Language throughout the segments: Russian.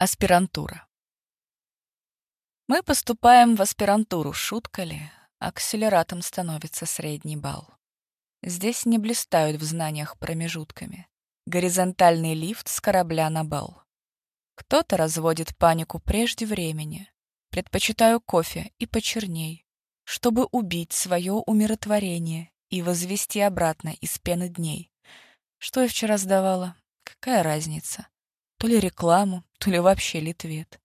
Аспирантура. Мы поступаем в аспирантуру, шутка ли? Акселератом становится средний балл. Здесь не блистают в знаниях промежутками. Горизонтальный лифт с корабля на бал. Кто-то разводит панику прежде времени. Предпочитаю кофе и почерней, чтобы убить свое умиротворение и возвести обратно из пены дней. Что я вчера сдавала? Какая разница? То ли рекламу, то ли вообще литвет.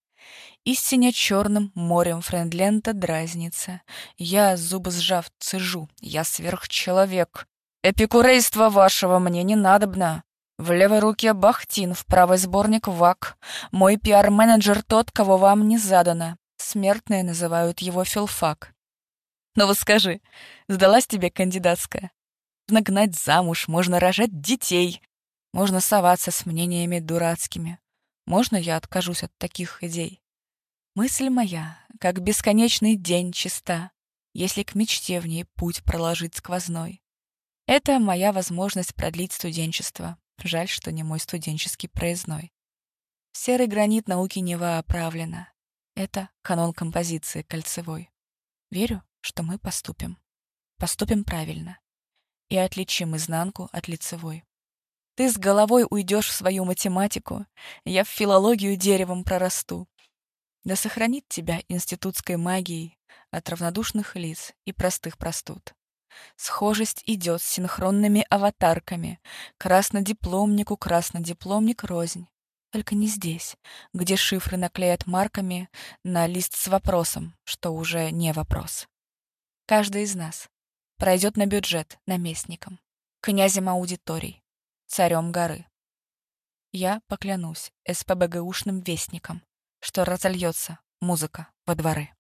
Истине черным морем френдлента дразнится. Я, зубы сжав, цежу. Я сверхчеловек. Эпикурейство вашего мне не надобно. В левой руке Бахтин, в правой сборник ВАК. Мой пиар-менеджер тот, кого вам не задано. Смертные называют его филфак. Ну вот скажи, сдалась тебе кандидатская? Можно гнать замуж, можно рожать детей. Можно соваться с мнениями дурацкими. Можно я откажусь от таких идей? Мысль моя, как бесконечный день чиста, если к мечте в ней путь проложить сквозной. Это моя возможность продлить студенчество. Жаль, что не мой студенческий проездной. серый гранит науки Нева оправлена. Это канон композиции кольцевой. Верю, что мы поступим. Поступим правильно. И отличим изнанку от лицевой. Ты с головой уйдешь в свою математику, я в филологию деревом прорасту. Да сохранит тебя институтской магией от равнодушных лиц и простых простуд. Схожесть идет с синхронными аватарками. Краснодипломнику краснодипломник рознь. Только не здесь, где шифры наклеят марками на лист с вопросом, что уже не вопрос. Каждый из нас пройдет на бюджет наместником, князем аудиторий, царем горы. Я поклянусь СПБГУшным вестникам, что разольется музыка во дворы.